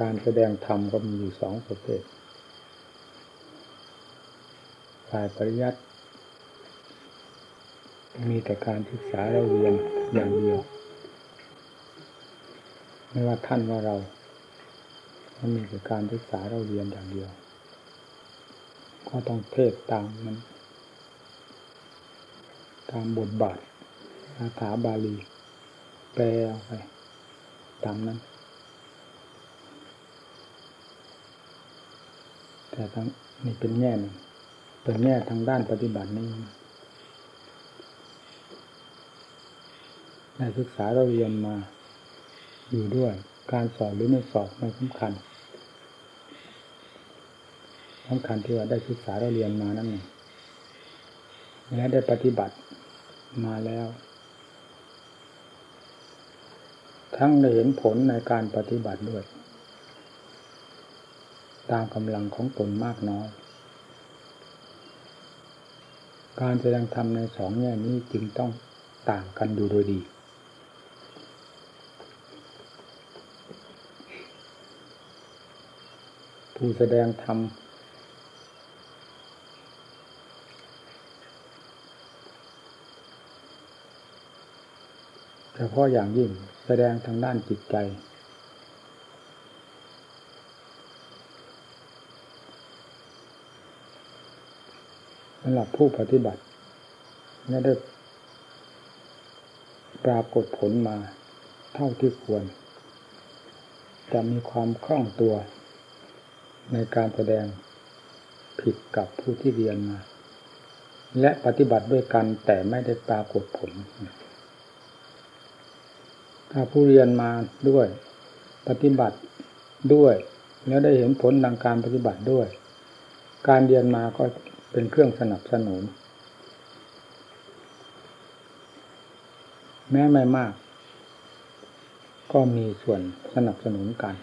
การแสดงธรรมก็มีอยู่สองประเภทฝ่ายปริยัติมีแต่การศึกษาเราเรียนอย่างเดียว ไม่ว่าท่านว่าเรามันมีแต่การศึกษาเราเรียนอย่างเดียว ก็ต้องเทศตามมัน ตามบทบาทคาถาบาลี แปลไปตามนั้น แต่ทั้งนี่เป็นแง่หนึ่งเป็นแง่ทางด้านปฏิบัตินี้ได้ศึกษาเราเรียนมาอยู่ด้วย การสอบหรือไม่สอบไม่สำคัญสำคัญที่ว่าได้ศึกษาเราเรียนมานั่นเองและได้ปฏิบัติมาแล้ว ทั้งได้เห็นผลในการปฏิบัติด้วย ตามกำลังของตนมากน้อย การแสดงธรรมในสองแง่นี้จึงต้องต่างกันอยู่โดยดี ผู้แสดงธรรมเฉพาะอย่างยิ่งแสดงทางด้านจิตใจ สำหรับผู้ปฏิบัติไม่ได้ปรากฏผลมาเท่าที่ควร จะมีความคล่องตัวในการแสดงผิดกับผู้ที่เรียนมา และปฏิบัติด้วยกันแต่ไม่ได้ปรากฏผล ถ้าผู้เรียนมาด้วย ปฏิบัติด้วย แล้วได้เห็นผลทางการปฏิบัติด้วย การเรียนมาก็ เป็นเครื่องสนับสนุน แม้ไม่มาก ก็มีส่วนสนับสนุนกัน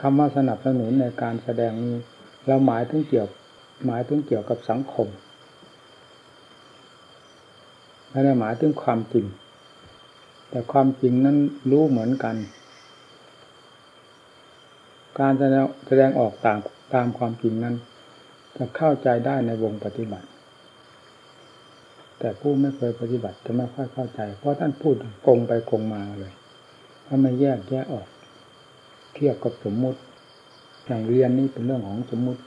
คำว่าสนับสนุนในการแสดงนี้เราหมายถึงเกี่ยวหมายถึงเกี่ยวกับสังคมไม่ได้หมายถึงความจริง แต่ความจริงนั้นรู้เหมือนกัน การแสดงแสดงออกตาม ตามความจริงนั้น จะเข้าใจได้ในวงปฏิบัติ แต่ผู้ไม่เคยปฏิบัติจะไม่ค่อยเข้าใจ เพราะท่านพูดกงไปกงมาเลยถ้าไม่แยกแยะออก เทียบกับสมมุติ อย่างเรียนนี่เป็นเรื่องของสมมุติ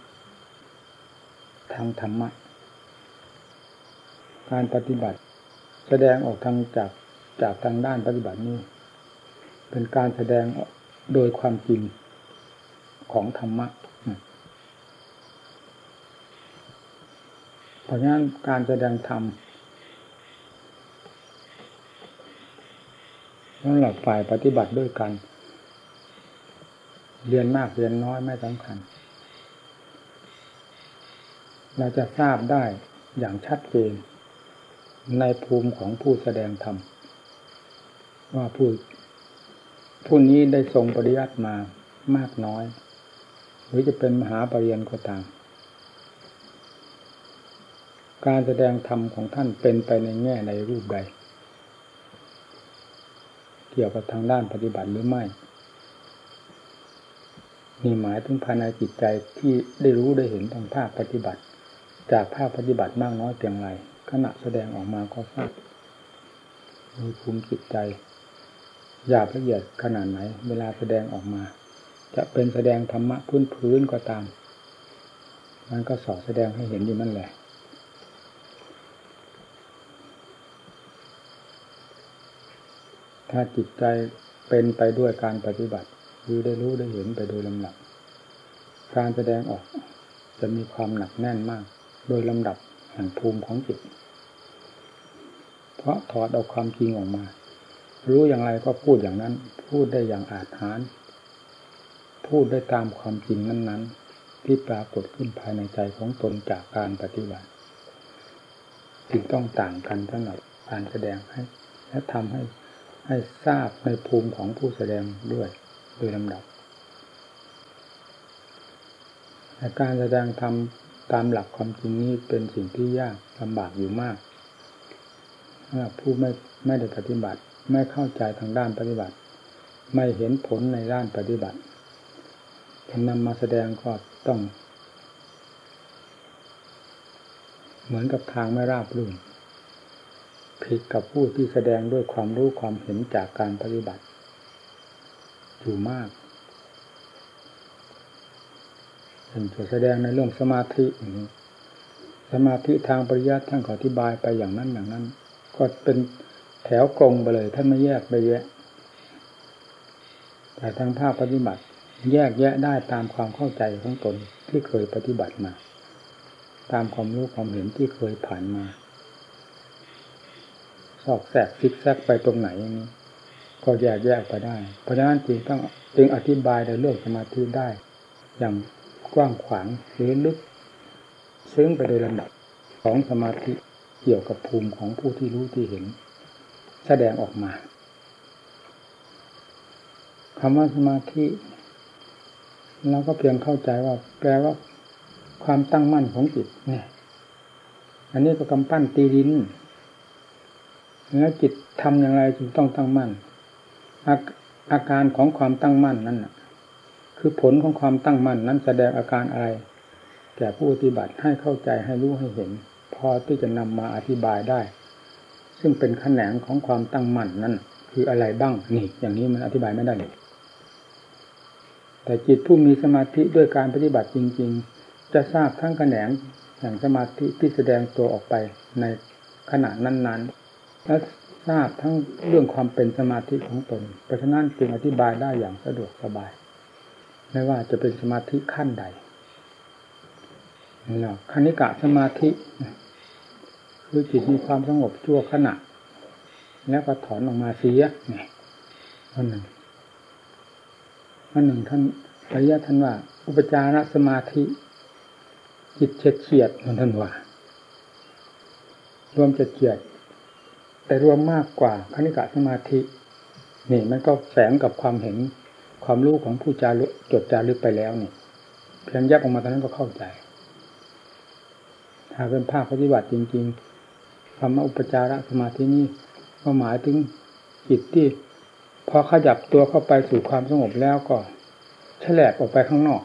ทางธรรมะ การปฏิบัติ แสดงออกทางจากจากทางด้านปฏิบัตินี้เป็นการแสดงโดยความจริงของธรรมะเพ ราะฉะนั้นการแสดงธรรมสำหรับฝ่ายปฏิบัติด้วยกัน เรียนมากเรียนน้อยไม่สำคัญ เราจะทราบได้อย่างชัดเจนในภูมิของผู้แสดงธรรม ว่าผู้ผู้นี้ได้ทรงปริยัติมามากน้อย หรือจะเป็นมหาปรริญญาก็ตาม การแสดงธรรมของท่านเป็นไปในแง่ในรูปใด เกี่ยวกับทางด้านปฏิบัติหรือไม่มีหมายถึงภายในจิตใจที่ได้รู้ได้เห็นทางภาคปฏิบัติ จากภาคปฏิบัติมากน้อยเพียงไรขณะแสดงออกมาก็ทราบมีภูมิจิตใจหยาบละเอียดขนาดไหน เวลาแสดงออกมา จะเป็นแสดงธรรมะพื้นพื้นก็ตาม มันก็สอดแสดงให้เห็นอยู่นั่นแหละ ถ้าจิตใจเป็นไปด้วยการปฏิบัติ คือได้รู้ได้เห็นไปโดยลำดับ การแสดงออกจะมีความหนักแน่นมาก โดยลำดับแห่งภูมิของจิต เพราะถอดเอาความจริงออกมา รู้อย่างไรก็พูดอย่างนั้น พูดได้อย่างอาจหาร พูดได้ตามความจริงนั้นๆ ที่ปรากฏขึ้นภายในใจของตนจากการปฏิบัติ จึงต้องต่างกันสำหรับการแสดงให้ และทำให้ ให้ทราบในภูมิของผู้แสดงด้วยโดยลำดับแต่การแสดงธรรมตามหลักความจริงนี้เป็นสิ่งที่ยากลำบากอยู่มากผู้ไม่ไม่ได้ปฏิบัติ ไม่เข้าใจทางด้านปฏิบัติ ไม่เห็นผลในด้านปฏิบัตินำมาแสดงก็ต้อง เหมือนกับทางไม่ราบรื่น ผิดกับผู้ที่แสดงด้วยความรู้ความเห็นจากการปฏิบัติอยู่มากเป็นจะแสดงในเรื่องสมาธิสมาธิทางปริยัติท่านขออธิบายไปอย่างนั้นอย่างนั้น ก็เป็นแถวกรงไปเลย ท่านไม่แยกไปแยะ แต่ทางภาคปฏิบัติ แยกแยะได้ตามความเข้าใจของตนที่เคยปฏิบัติมา ตามความรู้ความเห็นที่เคยผ่านมา สอกแสกซิกแซกไปตรงไหนอย่างนี้ก็แยกแยกไปได้ เพราะฉะนั้นจึงต้องจึงอธิบายในเรื่องสมาธิได้ อย่างกว้างขวางหรือลึก ซึ้งไปโดยลำดับของสมาธิเกี่ยวกับภูมิของผู้ที่รู้ที่เห็น แสดงออกมาคำว่าสมาธิเราก็เพียงเข้าใจว่า แปลว่าความตั้งมั่นของจิตเนี่ย อันนี้ก็กำปั้นตีดิน แล้วจิตทำอย่างไรจึงต้องตั้งมั่นอาอาการของความตั้งมั่นนั้นคือผลของความตั้งมั่นนั้นแสดงอาการอะไร แก่ผู้ปฏิบัติให้เข้าใจให้รู้ให้เห็น พอที่จะนำมาอธิบายได้ ซึ่งเป็นขแขนงของความตั้งมั่นนั้น คืออะไรบ้างนี่ อย่างนี้มันอธิบายไม่ได้เลยแต่จิตผู้มีสมาธิด้วยการปฏิบัติจริง ๆ จะทราบทั้งขแขนงอย่างสมาธิที่แสดงตัวออกไปในขณะนั้น ๆ และทราบทั้งเรื่องความเป็นสมาธิของตน เพราะฉะนั้นจึงอธิบายได้อย่างสะดวกสบาย ไม่ว่าจะเป็นสมาธิขั้นใดนี่แหละคณิกะสมาธิ คือจิตมีความสงบชั่วขณะ แล้วก็ถอนออกมาเสียนี่อันหนึ่งอันหนึ่งท่านปริยะท่านว่า อุปจารสมาธิ จิตเฉียดเฉียดท่านว่ารวมจะเฉียด แต่รวมมากกว่าคณิกะสมาธิ นี่มันก็แฝงกับความเห็นความรู้ของผู้จารึกจดจารึกไปแล้วนี่เพียงแยกออกมาตอนนั้นก็เข้าใจ ถ้าเป็นภาคปฏิบัติจริงๆคำว่าอุปจารสมาธินี่ก็หมายถึงจิตที่พอขยับตัวเข้าไปสู่ความสงบแล้วก็แฉลบออกไปข้างนอก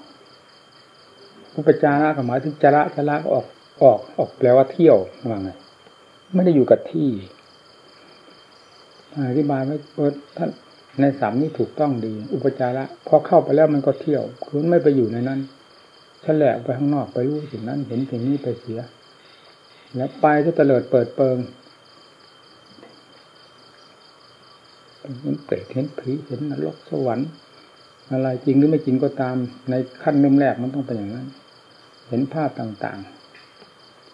อุปจาระก็หมายถึงจระจระออกออกออกแปลว่าเที่ยวว่าไงไม่ได้อยู่กับที่ อธิบายไว้ท่านในสามนี้ถูกต้องดี อุปจาระพอเข้าไปแล้วมันก็เที่ยว คือไม่ไปอยู่ในนั้นฉลบไปข้างนอกไปรู้สิ่งนั้นเห็นสิ่งนี้ไปเสีย แล้วไปจะเตลิดเปิดเปิงเห็นเปรตเห็นผีเห็นนรกสวรรค์อะไรจริงหรือไม่จริงก็ตาม ในขั้นเริ่มแรกมันต้องเป็นอย่างนั้น เห็นภาพต่าง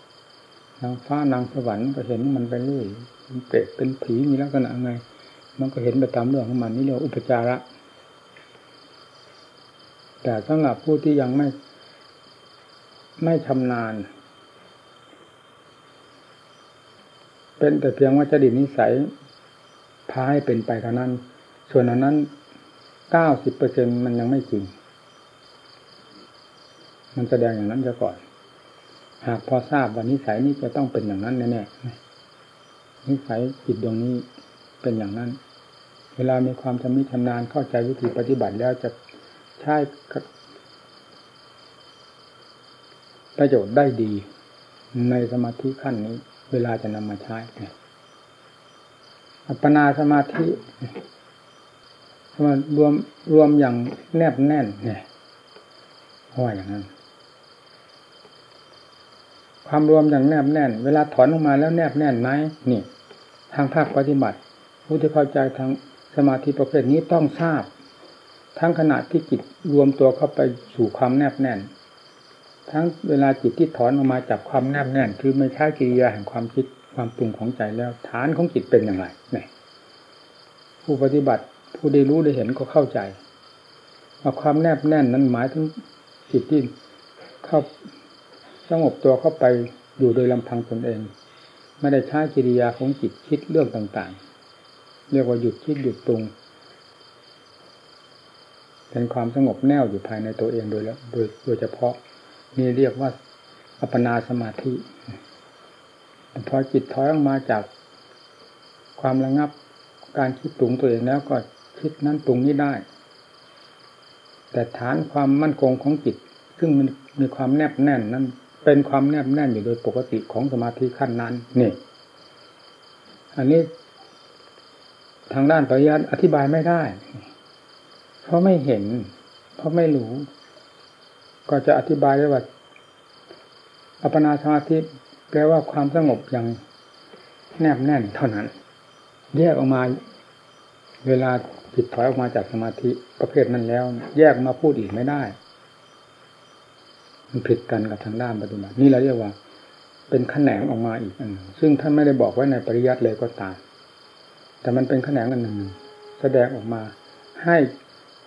ๆ นางฟ้านางสวรรค์ก็เห็นมันไปเรื่อย เป็นเปรตเป็นผีมีลักษณะไง มันก็เห็นไปตามเรื่องของมันนี่เรียกอุปจาระ แต่สำหรับผู้ที่ยังไม่ ไม่ชำนาญ เป็นแต่เพียงว่าจะดินิสัยพาให้เป็นไปเท่านั้น ส่วนอนนั้นเก้าสิบเปอร์เซ็นมันยังไม่จริง มันแสดงอย่างนั้นจะก่อน หากพอทราบว่านิสัยนี้จะต้องเป็นอย่างนั้นแน่ๆ นิสัยจิตดวงนี้เป็นอย่างนั้น เวลามีความชำนิชำนาญเข้าใจวิธีปฏิบัติแล้วจะใช้ประโยชน์ได้ดี ในสมาธิขั้นนี้ เวลาจะนำมาใช้อัปปนาสมาธิมารวมรวมอย่างแนบแน่นเนี่ยเพราะอย่างนั้น ความรวมอย่างแนบแน่น เวลาถอนออกมาแล้วแนบแน่นไหมนี่ ทางภาคปฏิบัติ ผู้ที่เข้าใจทางสมาธิประเภทนี้ต้องทราบ ทั้งขณะที่จิตรวมตัวเข้าไปสู่ความแนบแน่น ทั้งเวลาจิตที่ถอนออกมาจากความแนบแน่น คือไม่ใช่กิริยาแห่งความคิดความปรุงของใจแล้วฐานของจิตเป็นอย่างไรนี่ผู้ปฏิบัติผู้ได้รู้ได้เห็นก็เข้าใจว่าความแนบแน่นนั้นหมายถึงจิตที่เข้า สงบตัวเข้าไปอยู่โดยลำพังตนเอง ไม่ได้ใช้กิริยาของจิตคิดเรื่องต่างๆ เรียกว่าหยุดคิดหยุดปรุง เป็นความสงบแน่วอยู่ภายในตัวเองโดยแล้วโดยโดยเฉพาะนี่เรียกว่าอัปปนาสมาธิพอจิตถอยออกมาจากความระงับการคิดปรุงตัวเองแล้วก็คิดนั้นตรงนี้ได้ แต่ฐานความมั่นคงของจิตซึ่งมีความแนบแน่นนั้น เป็นความแนบแน่นอยู่โดยปกติของสมาธิขั้นนั้นนี่ อันนี้ทางด้านปริยัติอธิบายไม่ได้ เพราะไม่เห็น เพราะไม่รู้ ก็จะอธิบายได้ว่าอัปปนาสมาธิแปลว่าความสงบอย่างแนบแน่นเท่านั้น แยกออกมา เวลาจิตถอยออกมาจากสมาธิประเภทนั้นแล้ว แยกมาพูดอีกไม่ได้ มันผิดกันกับทางด้านปฏิบัตินี่เราเรียกว่า เป็นแขนงออกมาอีกอันหนึ่งซึ่งท่านไม่ได้บอกไว้ในปริยัติเลยก็ตามแต่มันเป็นแขนงอันหนึ่งแสดงออกมาให้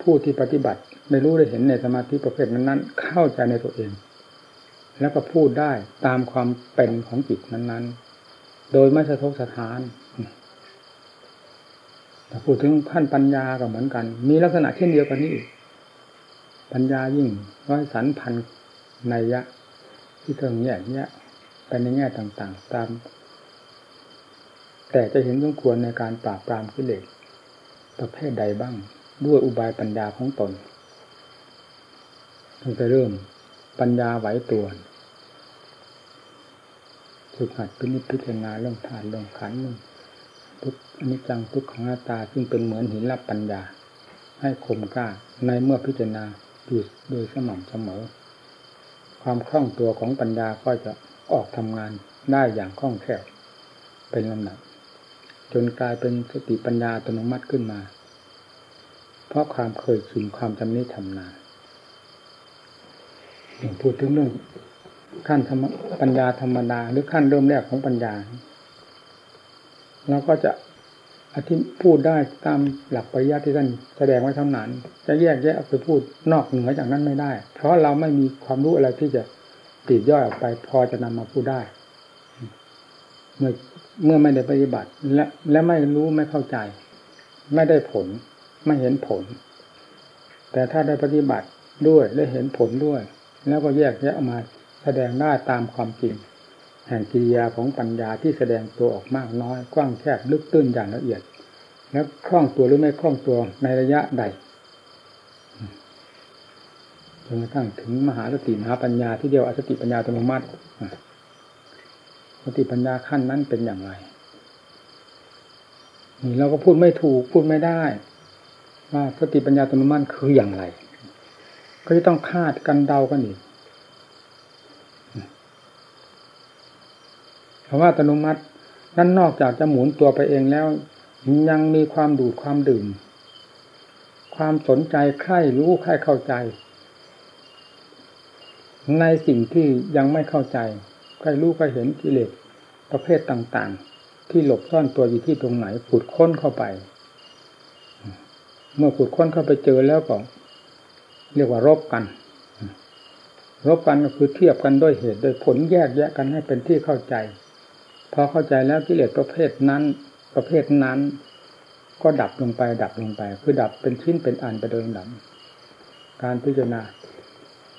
ผู้ที่ปฏิบัติได้รู้ได้เห็นในสมาธิประเภทนั้นๆ เข้าใจในตัวเอง แล้วก็พูดได้ตามความเป็นของจิตนั้นๆ โดยไม่สะทกสะท้านถ้าพูดถึงขั้นปัญญาก็เหมือนกัน มีลักษณะเช่นเดียวกันนี้ปัญญายิ่งร้อยสันพัน นยะ ที่เทิงแยกแยะไปในแง่ต่างๆ ตาม แต่จะเห็นสมควรในการปราบปรามกิเลสประเภทใดบ้าง ด้วยอุบายปัญญาของตนตั้งแต่เริ่มปัญญาไหวตัวสุขหัดพินิจพิจารณาเรื่องฐานเรื่องขันเรื่องทุกอนิจจังทุกขังหน้าตาซึ่งเป็นเหมือนหินรับปัญญา ให้คมกล้าในเมื่อพิจารณาอยู่โดยสม่ำเสมอ ความคล่องตัวของปัญญาก็จะออกทำงานได้อย่างคล่องแคล่วเป็นลำดับจนกลายเป็นสติปัญญาอัตโนมัติขึ้นมา เพราะความเคยชินความจำนิชำนาญอย่างพูดถึงเรื่องขั้นปัญญาธรรมดาหรือขั้นเริ่มแรกของปัญญาเราก็จะ อธิพูดได้ตามหลักปริยัติที่ท่านแสดงไว้เท่านั้น จะแยกแยะไปพูดนอกเหนือจากนั้นไม่ได้ เพราะเราไม่มีความรู้อะไรที่จะตีดย่อยออกไป พอจะนำมาพูดได้ เมื่อเมื่อไม่ได้ปฏิบัติ และและไม่รู้ไม่เข้าใจ ไม่ได้ผล ไม่เห็นผล แต่ถ้าได้ปฏิบัติด้วยได้เห็นผลด้วย แล้วก็แยกแยะออกมาแสดงได้ตามความจริง แห่งกิริยาของปัญญาที่แสดงตัวออกมากน้อย กว้างแคบลึกตื้นอย่างละเอียด แล้วคล่องตัวหรือไม่คล่องตัวในระยะใดจนกระทั่งถึงมหาสติมหาปัญญาที่เดียวอสติปัญญาอัตโนมัติสติปัญญาขั้นนั้นเป็นอย่างไรนี่เราก็พูดไม่ถูกพูดไม่ได้ว่าสติปัญญาอัตโนมัติคืออย่างไร ก็จะต้องคาดกันเดากันอีก เพราะว่าอัตโนมัตินั้นนอกจากจะหมุนตัวไปเองแล้ว ยังมีความดูดความดื่ม ความสนใจใคร่รู้ใคร่เข้าใจ ในสิ่งที่ยังไม่เข้าใจใครรู้ใครเห็นกิเลสประเภทต่าง ๆ ที่หลบซ่อนตัวอยู่ที่ตรงไหนผุดค้นเข้าไป เมื่อผุดค้นเข้าไปเจอแล้วก็เรียกว่ารบกัน รบกันก็คือเทียบกันด้วยเหตุโดยผลแยกแยะกันให้เป็นที่เข้าใจ พอเข้าใจแล้วกิเลสประเภทนั้น ประเภทนั้น ก็ดับลงไป ดับลงไป คือดับเป็นชิ้นเป็นอันไปโดยลำดับการพิจารณา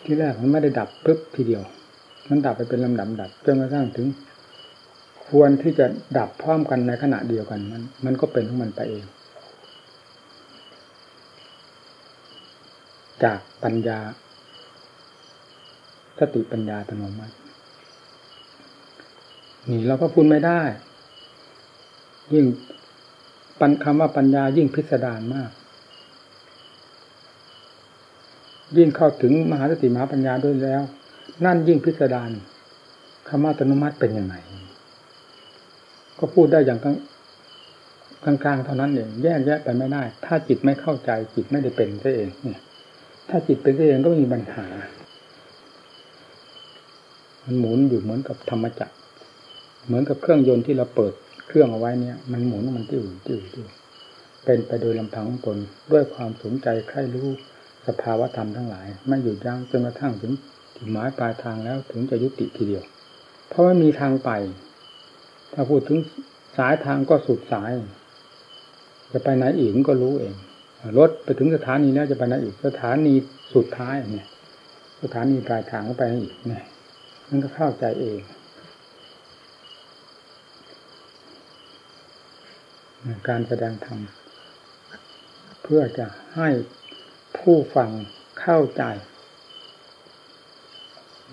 ที่แรกมันไม่ได้ดับปึ๊บทีเดียว มันดับไปเป็นลำดับดับจนกระทั่งถึง ควรที่จะดับพร้อมกันในขณะเดียวกันมัน มันก็เป็นของมันไปเอง จากปัญญา สติปัญญาอัตโนมัติ นี่เราก็พูดไม่ได้ ยิ่งปัญคำว่าปัญญายิ่งพิสดารมาก ยิ่งเข้าถึงมหาสติมหาปัญญาด้วยแล้ว นั่นยิ่งพิสดารคำว่าตโนมัติเป็นยังไงก็พูดได้อย่างกลางๆเท่านั้นเองแยกแยะไปไม่ได้ ถ้าจิตไม่เข้าใจจิตไม่ได้เป็นซะเองเนี่ย ถ้าจิตเป็นซะเองก็มีปัญหา มันหมุนอยู่เหมือนกับธรรมจักร เหมือนกับเครื่องยนต์ที่เราเปิดเครื่องเอาไว้เนี่ย มันหมุนมันติ้วติ้วติ้วเป็นไปโดยลำพังของตนด้วยความสนใจใคร่รู้สภาวะธรรมทั้งหลาย ไม่หยุดยั้งจนกระทั่งถึงถึงหมายปลายทางแล้วถึงจะยุติทีเดียว เพราะไม่มีทางไป ถ้าพูดถึงสายทางก็สุดสาย จะไปไหนอีกก็รู้เองรถไปถึงสถานีแล้วจะไปไหนอีกสถานีสุดท้ายเนี่ย สถานีปลายทางก็ไปอีกเนี่ยมันก็เข้าใจเอง การแสดงธรรมเพื่อจะให้ผู้ฟังเข้าใจ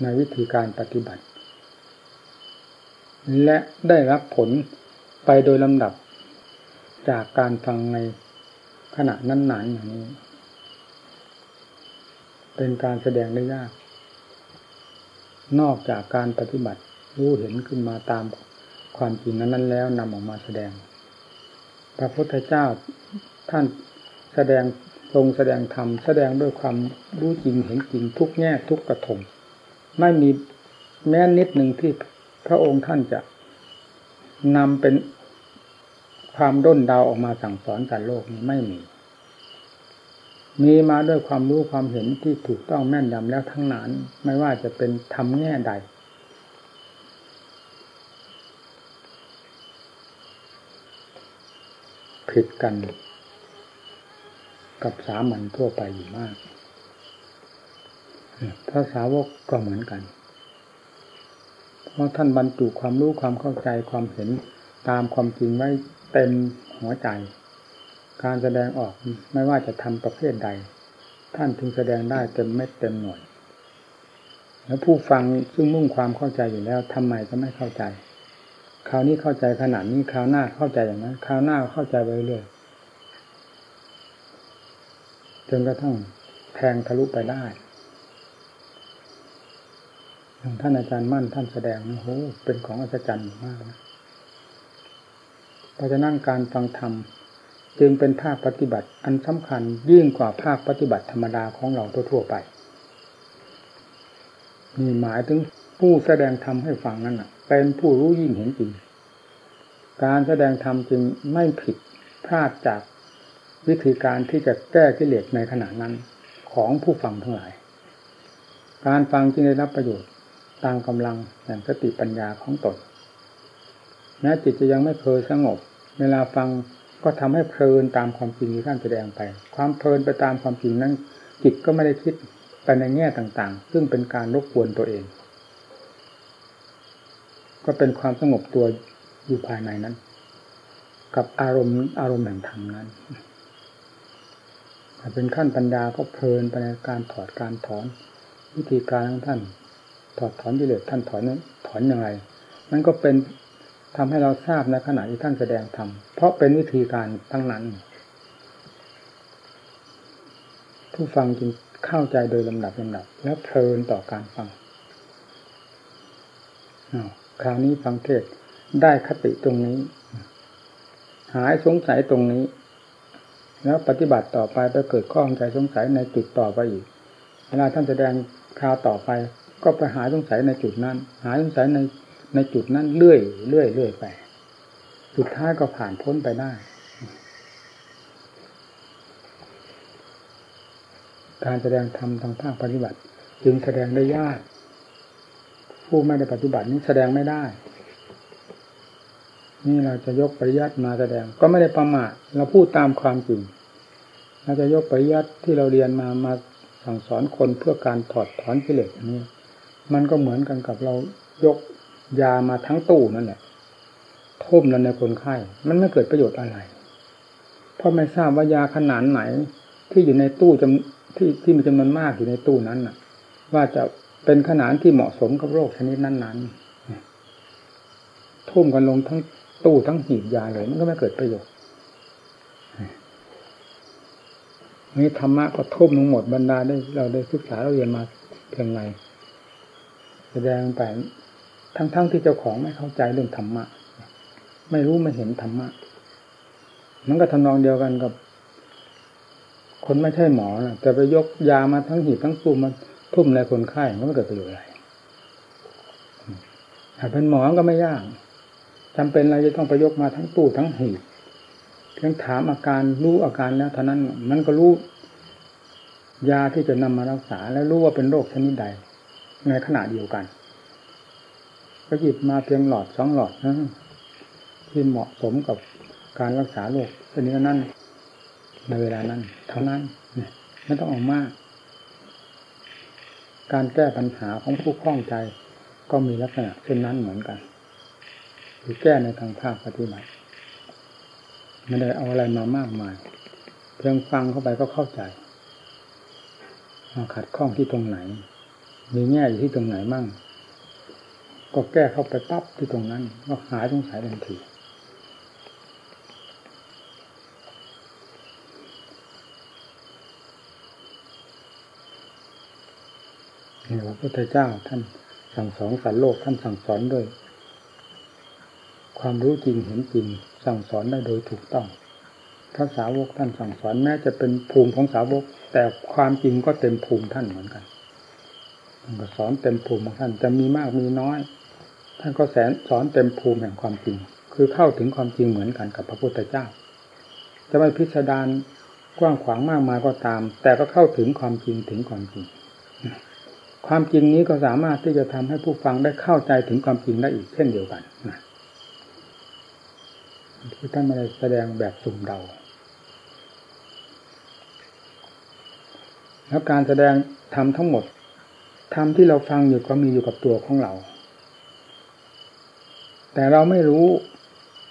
ในวิธีการปฏิบัติ และได้รับผลไปโดยลำดับจากการฟังในขณะนั้นๆอย่างนี้ เป็นการแสดงได้ยาก นอกจากการปฏิบัติรู้เห็นขึ้นมาตามความจริงนั้นแล้วนำออกมาแสดง พระพุทธเจ้าท่านแสดงทรงแสดงธรรมแสดงด้วยความรู้จริงเห็นจริงทุกแง่ทุกกระทงไม่มีแม้นิดหนึ่งที่พระองค์ท่านจะนำเป็นความด้นดาวออกมาสั่งสอนกันโลกนี้ไม่มี มีมาด้วยความรู้ความเห็นที่ถูกต้องแม่นยำแล้วทั้งนั้น ไม่ว่าจะเป็นทำแง่ใด ผิดกัน กับสามัญทั่วไปอยู่มากพระสาวกก็เหมือนกัน เพราะท่านบรรจุความรู้ความเข้าใจความเห็นตามความจริงไว้เต็มหัวใจ การแสดงออกไม่ว่าจะทำประเภทใด ท่านถึงแสดงได้เต็มเม็ดเต็มหน่วย แล้วผู้ฟังซึ่งมุ่งความเข้าใจอยู่แล้วทำไมจะไม่เข้าใจ คราวนี้เข้าใจขนาดนี้คราวหน้าเข้าใจอย่างนั้นคราวหน้าเข้าใจไปเรื่อยจนกระทั่งแทงทะลุไปได้อย่างท่านอาจารย์มั่นท่านแสดงนะโหเป็นของอัศจรรย์มากนะเพราะฉะนั้นการฟังธรรมจึงเป็นภาคปฏิบัติ อันสำคัญยิ่งกว่าภาคปฏิบัติธรรมดาของเราทั่วๆไปนี่หมายถึงผู้แสดงธรรมให้ฟังนั่น เป็นผู้รู้ยิ่งเห็นจริง การแสดงธรรมจึงไม่ผิดพลาดจากวิธีการที่จะแก้กิเลสในขณะนั้นของผู้ฟังทั้งหลาย การฟังจึงได้รับประโยชน์ตามกำลังแห่งสติปัญญาของตนแม้จิตจะยังไม่เคยสงบ เวลาฟังก็ทำให้เพลินตามความจริงที่ท่านแสดงไป ความเพลินไปตามความจริงนั้น จิตก็ไม่ได้คิดไปในแง่ต่างๆ ซึ่งเป็นการรบกวนตัวเอง ก็เป็นความสงบตัวอยู่ภายในนั้น กับอารมณ์อารมณ์แห่งธรรมนั้นเป็นขั้นปัญญาก็เพลินไปในการถอดการถอน วิธีการของท่าน ถอดถอนกิเลสท่านถอนนั้นถอนอย่างไรมันก็เป็นทำให้เราทราบในขณะที่ท่านแสดงธรรมเพราะเป็นวิธีการทั้งนั้น ผู้ฟังจึงเข้าใจโดยลำดับลำดับ และเพลินต่อการฟัง คราวนี้ฟังเทศได้คติตรงนี้ หายสงสัยตรงนี้ แล้วปฏิบัติต่อไปไปเกิดข้อสงใจสงสัยในจุดต่อไปอีกเวลาท่านแสดงคราวต่อไป ก็ไปหาสงสัยในจุดนั้น หาสงสัยในในจุดนั้นเรื่อยเรื่อยเรื่อยไป สุดท้ายก็ผ่านพ้นไปได้ การแสดงธรรมทางภาคปฏิบัติ จึงแสดงได้ยาก ผู้ไม่ได้ปฏิบัตินี้แสดงไม่ได้ นี่เราจะยกปริยัติมาแสดง ก็ไม่ได้ประมาทเราพูดตามความจริงเราจะยกปริยัติที่เราเรียนมามาสั่งสอนคนเพื่อการถอดถอนกิเลสนี้ มันก็เหมือนกันกับเรายกยามาทั้งตู้นั่นแหละทุ่มลงในคนไข้ มันไม่เกิดประโยชน์อะไร เพราะไม่ทราบว่ายาขนาดไหน ที่อยู่ในตู้จำที่ที่มีจำนวนมากอยู่ในตู้นั้นน่ะ ว่าจะ เป็นขนาดที่เหมาะสมกับโรคชนิดนั้นๆทุ่มกันลงทั้งตู้ทั้งหีบยาเลยมันก็ไม่เกิดประโยชน์นี่ธรรมะก็ทุ่มลงหมดบรรดาได้เราได้ศึกษาเราเรียนมาเพียงไรแสดงไปทั้งๆทที่เจ้าของไม่เข้าใจเรื่องธรรมะ ไม่รู้ไม่เห็นธรรมะ มันก็ทำนองเดียวกันกับ คนไม่ใช่หมอนะแต่ไปยกยามาทั้งหีบทั้งตู้มา ทุ่มในคนไข้มันไม่เกิดประโยชน์อะไรถ้าเป็นหมอก็ไม่ยากจำเป็นอะไรจะต้องไปยกมาทั้งตู้ทั้งหีบเพียงถามอาการรู้อาการแล้วเท่านั้นมันก็รู้ยาที่จะนำมารักษา แล้วรู้ว่าเป็นโรคชนิดใด ในขณะเดียวกัน ก็หยิบมาเพียงหลอดสองหลอดนะที่เหมาะสมกับการรักษาโรคชนิดนั้นในเวลานั้น เท่านั้นไม่ต้องออกมาก การแก้ปัญหาของผู้คล่องใจ ก็มีลักษณะเช่นนั้นเหมือนกันคือแก้ในทางภาคปฏิบัติไม่ได้เอาอะไรมามากมาย เพียงฟังเข้าไปก็เข้าใจขัดข้องที่ตรงไหน มีแง่อยู่ที่ตรงไหนมั่ง ก็แก้เข้าไปปั๊บที่ตรงนั้น ก็หายสงสัยทันที พระพุทธเจ้าท่านสั่งสอนสารโลกท่านสั่งสอนด้วย ความรู้จริงเห็นจริง สั่งสอนได้โดยถูกต้องพระสาวกท่านสั่งสอนแม้จะเป็นภูมิของสาวก แต่ความจริงก็เต็มภูมิท่านเหมือนกันท่านก็สอนเต็มภูมิของท่านจะมีมากมีน้อย ท่านก็แสนสอนเต็มภูมิแห่งความจริง คือเข้าถึงความจริงเหมือนกันกับพระพุทธเจ้า จะไม่พิสดารกว้างขวางมากมายก็ตาม แต่ก็เข้าถึงความจริงถึงความจริง ความจริงนี้ก็สามารถที่จะทำให้ผู้ฟังได้เข้าใจถึงความจริงได้อีกเช่นเดียวกันนะคือท่านไม่ได้แสดงแบบสุ่มเดา แล้วการแสดงทำทั้งหมดทำที่เราฟังอยู่ก็มีอยู่กับตัวของเรา แต่เราไม่รู้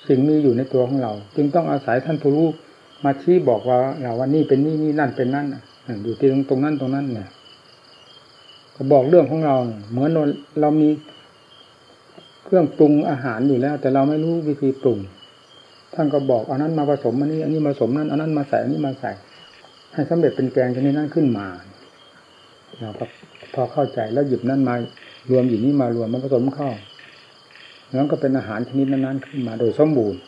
สิ่งมีอยู่ในตัวของเรา จึงต้องอาศัยท่านผู้รู้มาชี้บอกว่าเราว่านี่เป็นนี่นี่นั่นเป็นนั่นอยู่ที่ตรงตรงนั้นตรงนั้นเนี่ย ก็บอกเรื่องของเราเหมือนเรามีเครื่องปรุงอาหารอยู่แล้ว แต่เราไม่รู้วิธีปรุงท่านก็บอกเอานั้นมาผสมอันนี้ อันนี้มาผสมนั้นอันนั้นมาใส่อันนี้มาใส่ ให้สำเร็จเป็นแกงชนิดนั้นขึ้นมาเราก็พอเข้าใจแล้วหยิบนั้นมารวมอยู่นี้มารวมมาผสมเข้าแล้วก็เป็นอาหารชนิดนั้นขึ้นมาโดยสมบูรณ์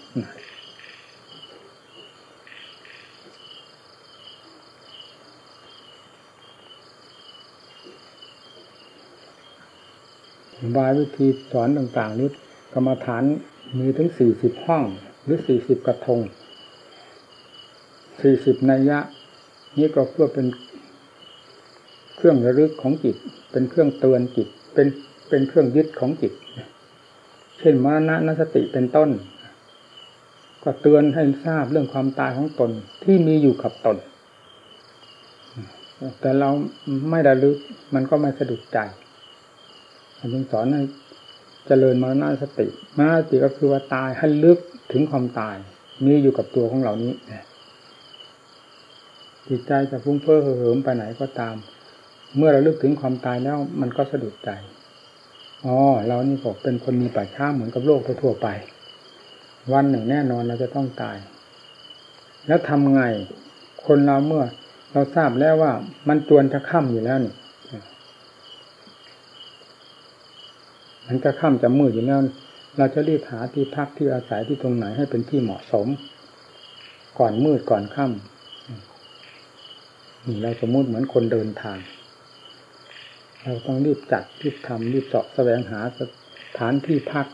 บายวิธีสอนต่างๆนี้กรรมฐานมีถึงสี่สิบห้อง หรือสี่สิบกระทงสี่สิบนัยยะ นี่ก็เพื่อเป็นเครื่องระลึกของจิต เป็นเครื่องเตือนจิต เป็นเป็นเครื่องยึดของจิต เช่นมรณะนสติเป็นต้น ก็เตือนให้ทราบเรื่องความตายของตนที่มีอยู่กับตน แต่เราไม่ระลึกมันก็ไม่สะดุดใจ จึงสอนให้เจริญมรณสติมรณสติก็คือว่าตายให้ลึกถึงความตาย มีอยู่กับตัวของเรานี้จิตใจจะฟุ้งเฟ้อเหิมไปไหนก็ตาม เมื่อเราลึกถึงความตายแล้ว มันก็สะดุดใจอ๋อเรานี่ก็เป็นคนมีปัจฉาเหมือนกับโลกทั่วไป วันหนึ่งแน่นอนเราจะต้องตาย แล้วทำไงคนเราเมื่อ เราทราบแล้วว่ามันจวนจะค่ำอยู่แล้วนี่ มันก็ค่ำจะมืดอยู่แล้วเราจะรีบหาที่พักที่อาศัยที่ตรงไหนให้เป็นที่เหมาะสม ก่อนมืดก่อนค่ำนี่เราสมมติเหมือนคนเดินทาง เราต้องรีบจัดรีบทำรีบเจาะแสวงหาสถานที่พัก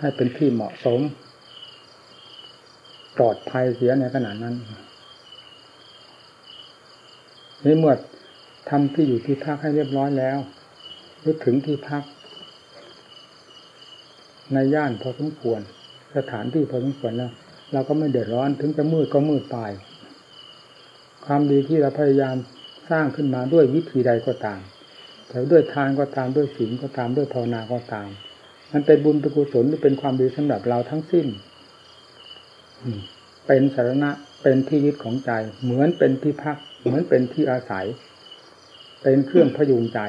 ให้เป็นที่เหมาะสมปลอดภัยเสียในขณะนั้นนี่เมื่อทำที่อยู่ที่พักให้เรียบร้อยแล้วนึกถึงที่พัก ในย่านพอสมควร สถานที่พอสมควรแล้วเราก็ไม่เดือดร้อนถึงจะมืดก็มืดไป ความดีที่เราพยายามสร้างขึ้นมาด้วยวิธีใดก็ตามแต่ด้วยทานก็ตามด้วยศีลก็ตามด้วยภาวนาก็ตาม มันเป็นบุญเป็นกุศลหรือเป็นความดีสำหรับเราทั้งสิ้นเป็นสาระเป็นที่ยึดของใจ เหมือนเป็นที่พัก เหมือนเป็นที่อาศัย เป็นเครื่องพยุงใจ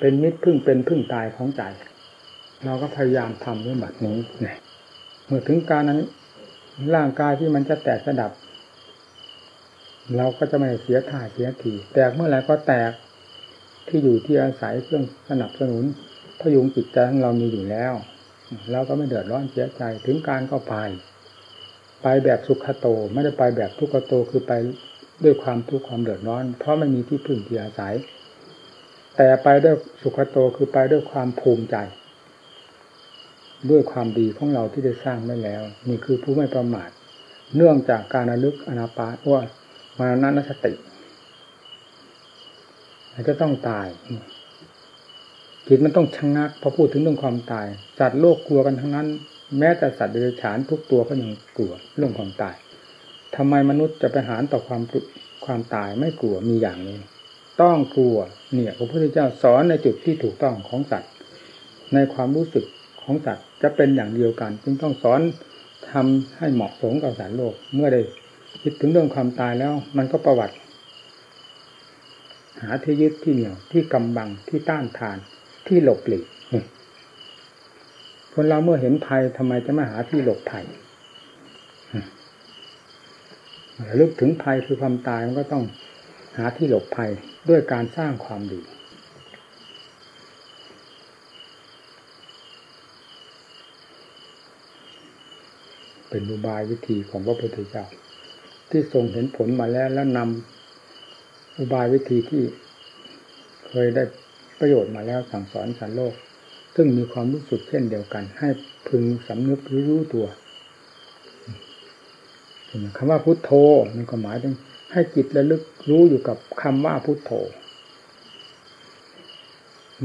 เป็นมิตรพึ่งเป็นพึ่งตายของใจ เราก็พยายามทำด้วยบัดนี้เนี่ยเมื่อถึงการนั้น ร่างกายที่มันจะแตกสดับ เราก็จะไม่เสียท่าเสียทีแตกเมื่อไหร่ก็แตกที่อยู่ที่อาศัยเครื่องสนับสนุนพยุงจิตใจของเรามีอยู่แล้วเราก็ไม่เดือดร้อนเสียใจถึงการก็ไป ไปแบบสุขโต ไม่ได้ไปแบบทุกขโตคือไปด้วยความทุกข์ความเดือดร้อน เพราะไม่มีที่พึ่งที่อาศัย แต่ไปด้วยสุขโตคือไปด้วยความภูมิใจ ด้วยความดีของเราที่ได้สร้างไม่แล้ว นี่คือผู้ไม่ประมาท เนื่องจากการระลึกอนาปาว่ามานันสติมันก็ต้องตายจิตมันต้องชะงักพอพูดถึงเรื่องความตายสัตว์โลกกลัวกันทั้งนั้น แม้แต่สัตว์เดรัจฉานทุกตัวก็ยังกลัวเรื่องความตายทำไมมนุษย์จะไปหารต่อความความตายไม่กลัวมีอย่างนี้ ต้องกลัวเนี่ยพระพุทธเจ้าสอนในจุดที่ถูกต้องของสัตว์ ในความรู้สึก ของสัตว์จะเป็นอย่างเดียวกัน จึงต้องสอนทำให้เหมาะสมกับสารโลก เมื่อได้คิดถึงเรื่องความตายแล้ว มันก็ประวัติ หาที่ยึดที่เหนี่ยวที่กำบังที่ต้านทาน ที่หลบหลีกคนเราเมื่อเห็นภัยทำไมจะไม่หาที่หลบภัยลึกถึงภัยคือความตายมันก็ต้องหาที่หลบภัยด้วยการสร้างความดี เป็นอุบายวิธีของพระพุทธเจ้า ที่ทรงเห็นผลมาแล้วแล้วนำอุบายวิธีที่เคยได้ประโยชน์มาแล้วสั่งสอนสารโลก ซึ่งมีความรู้สึกเช่นเดียวกัน ให้พึงสำนึกรู้ตัวคำว่าพุทโธมันก็หมายถึงให้จิตระลึกรู้อยู่กับคำว่าพุทโธ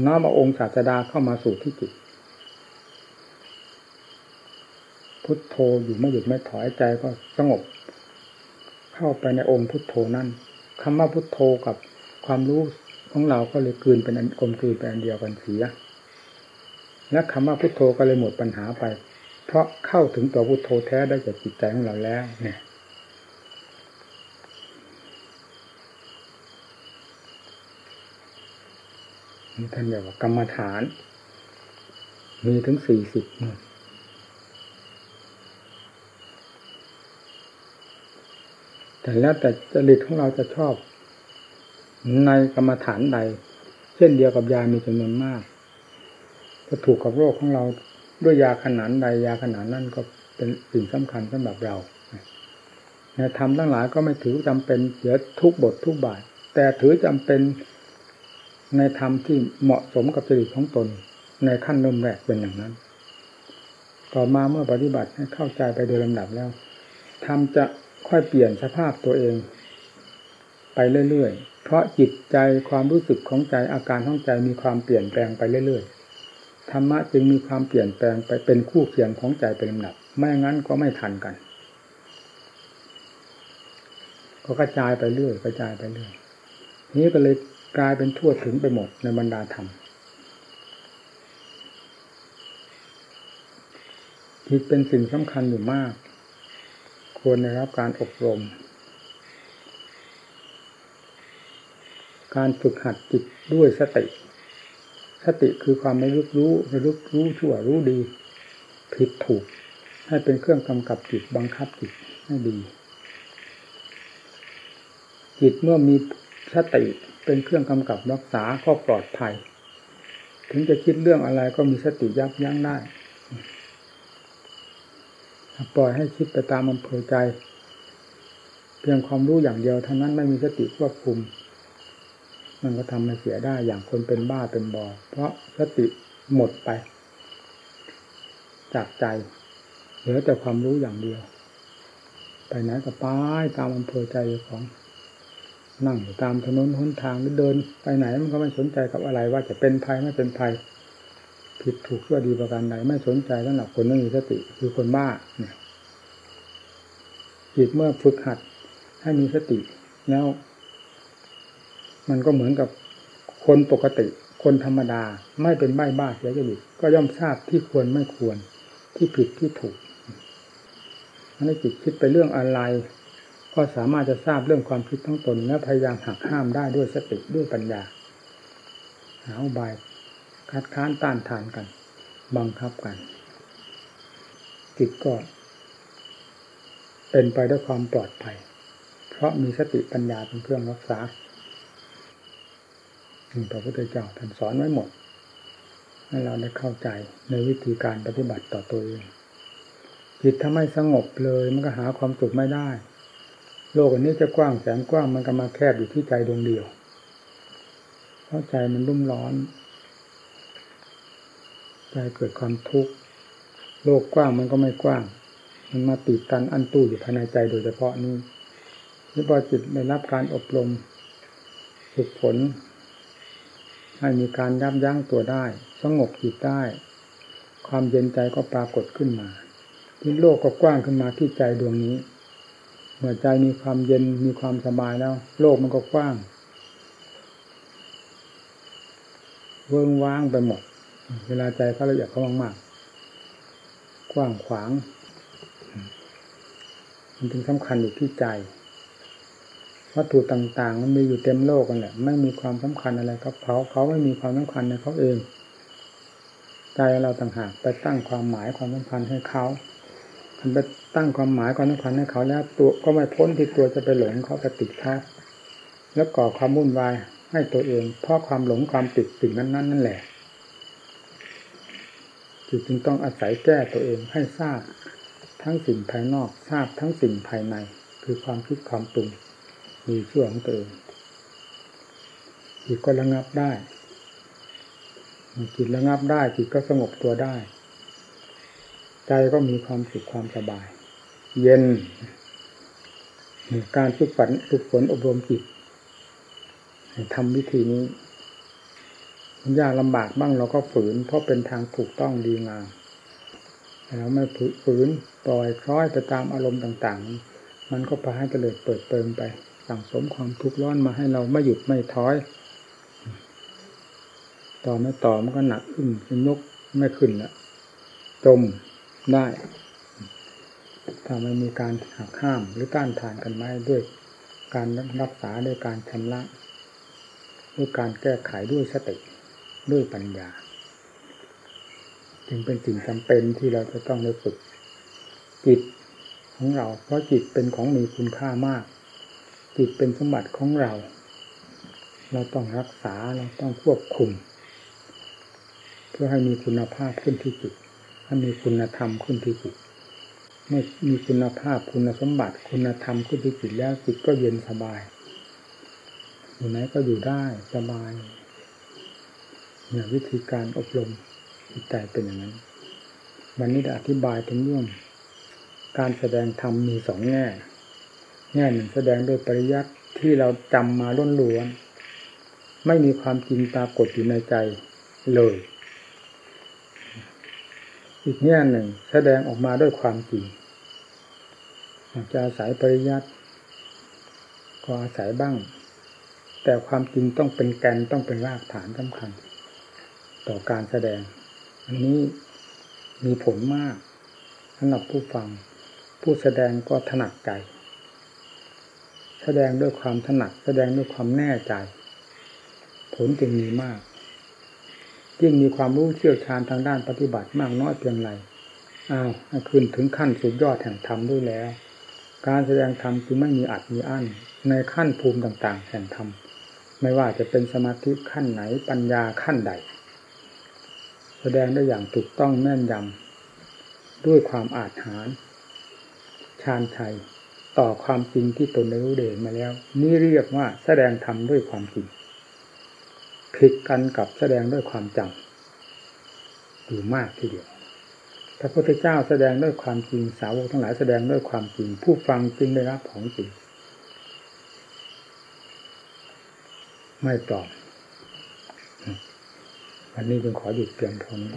น้อมเอาองค์ศาสดาเข้ามาสู่ที่จิต พุทโธอยู่ไม่หยุดไม่ถอยใจก็สงบ เข้าไปในองค์พุทโธนั่นคำว่าพุทโธกับความรู้ของเราก็เลยกลืนเป็นอันกลมกลืนเป็นอันเดียวกันเสียและคำว่าพุทโธก็เลยหมดปัญหาไป เพราะเข้าถึงตัวพุทโธแท้ได้จากจิตใจของเราแล้วเนี่ยท่านเรียกว่ากรรมฐาน มีถึงสี่สิบ แต่แล้วแต่จริตของเราจะชอบ ในกรรมฐานใด เช่นเดียวกับยามีจำนวนมาก จะถูกกับโรคของเราด้วยยาขนาดใดยาขนาดนั้นก็เป็นสิ่งสำคัญสำหรับเราในธรรมทั้งหลายก็ไม่ถือจำเป็นเสียทุกบททุกบาท แต่ถือจำเป็นในธรรมที่เหมาะสมกับจริตของตน ในขั้นเริ่มแรกเป็นอย่างนั้น ต่อมาเมื่อปฏิบัติให้เข้าใจไปโดยลำดับแล้วธรรมจะ ค่อยเปลี่ยนสภาพตัวเอง ไปเรื่อยๆ เพราะจิตใจความรู้สึกของใจอาการของใจมีความเปลี่ยนแปลงไปเรื่อยๆธรรมะจึงมีความเปลี่ยนแปลงไปเป็นคู่เคียงของใจเป็นลำดับไม่งั้นก็ไม่ทันกัน ก็กระจายไปเรื่อยกระจายไปเรื่อยนี้ก็เลยกลายเป็นทั่วถึงไปหมดในบรรดาธรรมจิตเป็นสิ่งสำคัญอยู่มาก ควรได้รับการอบรม การฝึกหัดจิตด้วยสติ สติคือความไม่รู้รู้ระลึกรู้ชั่วรู้ดี ผิดถูก ให้เป็นเครื่องกำกับจิตบังคับจิตให้ดี จิตเมื่อมีสติเป็นเครื่องกำกับรักษาก็ปลอดภัย ถึงจะคิดเรื่องอะไรก็มีสติยับยั้งได้ ปล่อยให้คิดไปตามอำเภอใจ เพียงความรู้อย่างเดียวเท่านั้นไม่มีสติควบคุม มันก็ทำให้เสียได้อย่างคนเป็นบ้าเป็นบอ เพราะสติหมดไป จากใจ เหลือแต่ความรู้อย่างเดียว ไปไหนก็ไปตามอำเภอใจของนั่งอยู่ตามถนนหนทางหรือเดิน ไปไหนมันก็ไม่สนใจกับอะไรว่าจะเป็นภัยไม่เป็นภัย ผิดถูกชั่วดีประการใดไม่สนใจสำหรับคนไม่มีสติ คือคนบ้าเนี่ยจิตเมื่อฝึกหัดให้มีสติ แล้ว มันก็เหมือนกับคนปกติ คนธรรมดา ไม่เป็นใบ้บ้าเสียจริตก็ย่อมทราบที่ควรไม่ควร ที่ผิดที่ถูกอันนี้จิตคิดไปเรื่องอะไร ก็สามารถจะทราบเรื่องความคิดทั้งตน และพยายามหักห้ามได้ด้วยสติด้วยปัญญาหาอุบาย คัดค้านต้านทานกัน บังคับกันจิตก็เป็นไปด้วยความปลอดภัย เพราะมีสติปัญญาเป็นเครื่องรักษาพระพุทธเจ้าท่านสอนไว้หมด ให้เราได้เข้าใจในวิธีการปฏิบัติต่อตัวเองจิตถ้าไม่สงบเลยมันก็หาความสุขไม่ได้ โลกอันนี้จะกว้างแสนกว้างมันก็มาแคบอยู่ที่ใจดวงเดียว เพราะใจมันรุ่มร้อน ใจเกิดความทุกข์โลกกว้างมันก็ไม่กว้าง มันมาติดกันอันตู้อยู่ภายในใจโดยเฉพาะนี้นี่พอจิตได้รับการอบรมฝึกฝนให้มีการยับยั้งตัวได้ สงบจิตได้ ความเย็นใจก็ปรากฏขึ้นมา ที่โลกก็กว้างขึ้นมาที่ใจดวงนี้ เมื่อใจมีความเย็นมีความสบายแล้ว โลกมันก็กว้าง เวิงว้างไปหมด เวลาใจเขาละเอียดเขามากๆกว้างขวาง มันจึงสำคัญอยู่ที่ใจวัตถุต่างๆ มันมีอยู่เต็มโลกกันแหละไม่มีความสำคัญอะไรกับเขาเขาไม่มีความสำคัญในเขาเองใจเราต่างหากไปตั้งความหมายความสำคัญให้เขาคันไปตั้งความหมายความสำคัญให้เขาแล้วตัวก็ไม่พ้นที่ตัวจะไปหลงเขาไปติดเขาแล้วก่อความวุ่นวายให้ตัวเองเพราะความหลงความติดสิ่งนั้นๆนั่นแหละ จิตจึงต้องอาศัยแก้ตัวเองให้ทราบทั้งสิ่งภายนอกทราบทั้งสิ่งภายใน คือความคิดความปรุงมีชั่วของตัวเองจิตก็ระงับได้จิตระงับได้จิตก็สงบตัวได้ ใจก็มีความสุขความสบาย เย็น การฝึกฝนฝึกฝนอบรมจิตทำวิธีนี้ ยากลำบากบ้างเราก็ฝืน เพราะเป็นทางถูกต้องดีงามเราไม่ฝืนปล่อยคล้อยไปตามอารมณ์ต่าง ๆ มันก็พาให้เลิดเปิดเปิงไป สั่งสมความทุกข์ร้อนมาให้เราไม่หยุดไม่ท้อย ต่อไม่ต่อมันก็หนักขึ้นยกไม่ขึ้นละจมได้ถ้าไม่มีการหักห้ามหรือต้านทานกันไม่ด้วยการรักษาด้วยการชำระด้วยการแก้ไขด้วยสติ ด้วยปัญญา จึงเป็นสิ่งจำเป็นที่เราจะต้องได้ฝึก จิตของเรา เพราะจิตเป็นของมีคุณค่ามาก จิตเป็นสมบัติของเรา เราต้องรักษาเราต้องควบคุม เพื่อให้มีคุณภาพขึ้นที่จิตให้มีคุณธรรมขึ้นที่จิตเมื่อมีคุณภาพคุณสมบัติคุณธรรมขึ้นที่จิตแล้วจิตก็เย็นสบายอยู่ไหนก็อยู่ได้สบาย เนี่ยวิธีการอบรมจิตใจเป็นอย่างนั้น วันนี้จะอธิบายถึงเรื่อง การแสดงธรรมมีสองแง่ แง่หนึ่งแสดงโดยปริยัติที่เราจำมาล้นล้วน ไม่มีความจริงปรากฏอยู่ในใจเลย อีกแง่หนึ่งแสดงออกมาด้วยความจริงอาจจะอาศัยปริยัติก็อาศัยบ้าง แต่ความจริงต้องเป็นแกนต้องเป็นรากฐานสำคัญ ต่อการแสดง อันนี้มีผลมากสำหรับผู้ฟัง ผู้แสดงก็ถนัดใจ แสดงด้วยความถนัด แสดงด้วยความแน่ใจ ผลจึงมีมาก ยิ่งมีความรู้เชี่ยวชาญทางด้านปฏิบัติมากน้อยเพียงไรอ้าวขึ้นถึงขั้นสุดยอดแห่งธรรมด้วยแล้ว การแสดงธรรมจึงไม่มีอัดมีอั้น ในขั้นภูมิต่าง ๆ แห่งธรรมไม่ว่าจะเป็นสมาธิขั้นไหนปัญญาขั้นใด แสดงได้อย่างถูกต้องแม่นยำด้วยความอาจหารชาญชัยต่อความจริงที่ตนได้รู้เด่นมาแล้ว นี่เรียกว่าแสดงธรรมด้วยความจริงผิดกันกับแสดงด้วยความจำอยู่มากทีเดียวพระพุทธเจ้าแสดงด้วยความจริงสาวกทั้งหลายแสดงด้วยความจริง ผู้ฟังจึงได้รับของจริง ไม่ปลอม วันนี้จึงขอหยุดเพียงเท่านี้